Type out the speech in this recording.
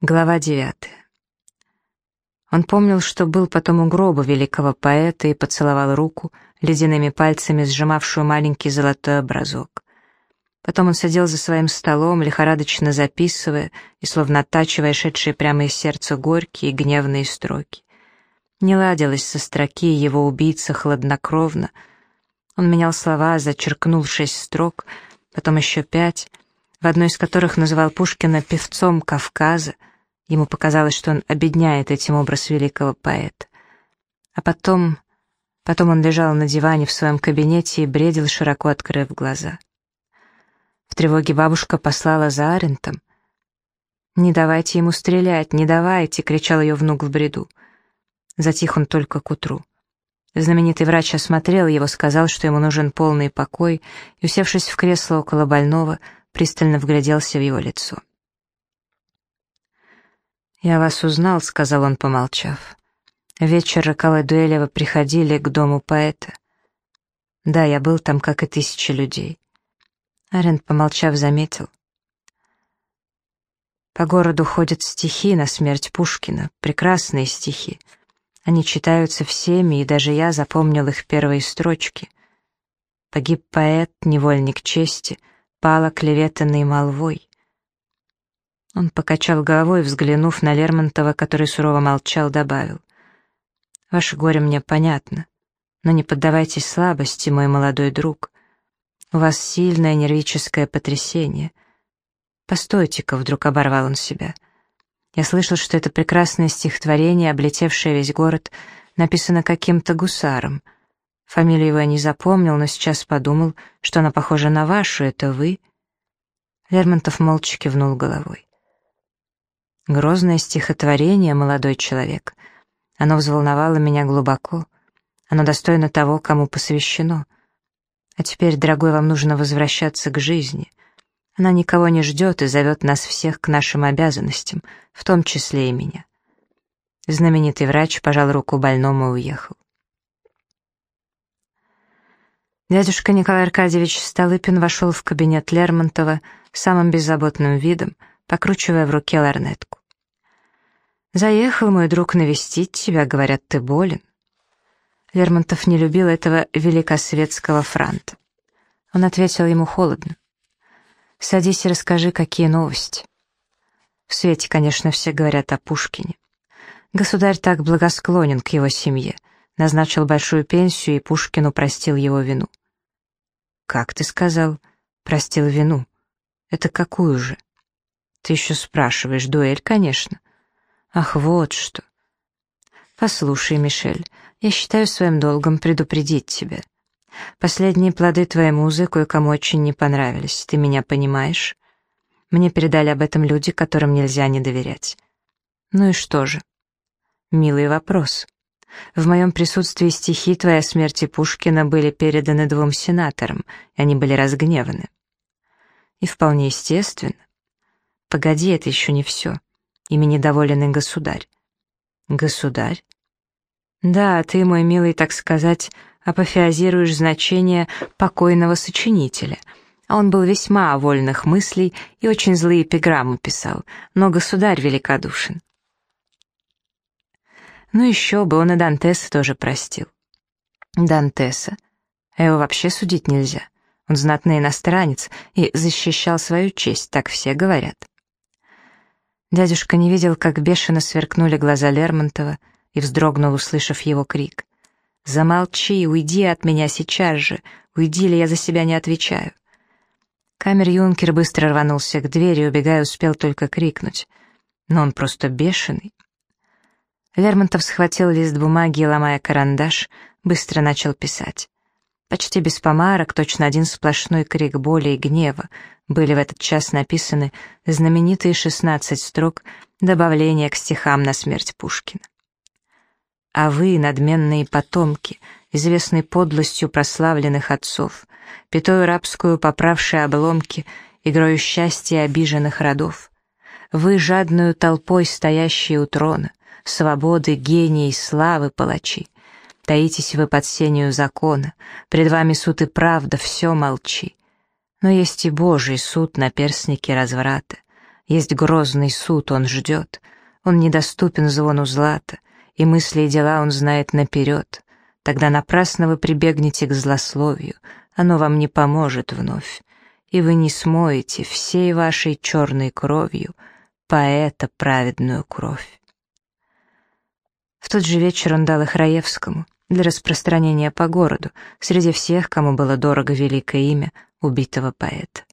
Глава девятая. Он помнил, что был потом у гроба великого поэта и поцеловал руку, ледяными пальцами сжимавшую маленький золотой образок. Потом он сидел за своим столом, лихорадочно записывая и словно оттачивая шедшие прямо из сердца горькие и гневные строки. Не ладилось со строки его убийца хладнокровно. Он менял слова, зачеркнул шесть строк, потом еще пять, в одной из которых называл Пушкина певцом Кавказа, Ему показалось, что он обедняет этим образ великого поэта. А потом... Потом он лежал на диване в своем кабинете и бредил, широко открыв глаза. В тревоге бабушка послала за Арентом. «Не давайте ему стрелять, не давайте!» — кричал ее внук в бреду. Затих он только к утру. Знаменитый врач осмотрел его, сказал, что ему нужен полный покой, и, усевшись в кресло около больного, пристально вгляделся в его лицо. «Я вас узнал», — сказал он, помолчав. «Вечер роковой дуэли вы приходили к дому поэта». «Да, я был там, как и тысячи людей». Арент, помолчав, заметил. По городу ходят стихи на смерть Пушкина, прекрасные стихи. Они читаются всеми, и даже я запомнил их первые строчки. Погиб поэт, невольник чести, пала клеветанной молвой. Он покачал головой, взглянув на Лермонтова, который сурово молчал, добавил. «Ваше горе мне понятно, но не поддавайтесь слабости, мой молодой друг. У вас сильное нервическое потрясение. Постойте-ка», — вдруг оборвал он себя. «Я слышал, что это прекрасное стихотворение, облетевшее весь город, написано каким-то гусаром. Фамилию его я не запомнил, но сейчас подумал, что она похожа на вашу, это вы?» Лермонтов молча кивнул головой. Грозное стихотворение, молодой человек. Оно взволновало меня глубоко. Оно достойно того, кому посвящено. А теперь, дорогой, вам нужно возвращаться к жизни. Она никого не ждет и зовет нас всех к нашим обязанностям, в том числе и меня. Знаменитый врач пожал руку больному и уехал. Дядюшка Николай Аркадьевич Столыпин вошел в кабинет Лермонтова самым беззаботным видом, покручивая в руке ларнетку. «Заехал мой друг навестить тебя, говорят, ты болен». Лермонтов не любил этого великосветского франта. Он ответил ему холодно. «Садись и расскажи, какие новости». В свете, конечно, все говорят о Пушкине. Государь так благосклонен к его семье, назначил большую пенсию и Пушкину простил его вину. «Как ты сказал? Простил вину? Это какую же?» «Ты еще спрашиваешь, дуэль, конечно. Ах, вот что. Послушай, Мишель, я считаю своим долгом предупредить тебя. Последние плоды твоей музы кое-кому очень не понравились, ты меня понимаешь? Мне передали об этом люди, которым нельзя не доверять. Ну и что же? Милый вопрос. В моем присутствии стихи твоей смерти Пушкина были переданы двум сенаторам, и они были разгневаны. И вполне естественно. Погоди, это еще не все. Ими недоволен и государь. Государь? Да, ты, мой милый, так сказать, апофеозируешь значение покойного сочинителя. А он был весьма вольных мыслей и очень злые эпиграммы писал, но государь великодушен. Ну еще бы, он и Дантеса тоже простил. Дантеса? Его вообще судить нельзя. Он знатный иностранец и защищал свою честь, так все говорят. Дядюшка не видел, как бешено сверкнули глаза Лермонтова и вздрогнул, услышав его крик. «Замолчи, уйди от меня сейчас же, уйди, или я за себя не отвечаю». Камер-юнкер быстро рванулся к двери, убегая, успел только крикнуть. Но он просто бешеный. Лермонтов схватил лист бумаги и, ломая карандаш, быстро начал писать. Почти без помарок, точно один сплошной крик боли и гнева, были в этот час написаны знаменитые 16 строк добавления к стихам на смерть Пушкина. А вы, надменные потомки, известной подлостью прославленных отцов, пятою рабскую поправшие обломки, игрою счастья обиженных родов, вы, жадную толпой стоящие у трона, свободы, гении, славы палачи, таитесь вы под сенью закона, пред вами суд и правда, все молчи. Но есть и Божий суд на перстнике разврата. Есть грозный суд, он ждет. Он недоступен звону злата, и мысли и дела он знает наперед. Тогда напрасно вы прибегнете к злословию, оно вам не поможет вновь, и вы не смоете всей вашей черной кровью поэта праведную кровь. В тот же вечер он дал их Раевскому для распространения по городу среди всех, кому было дорого великое имя убитого поэта.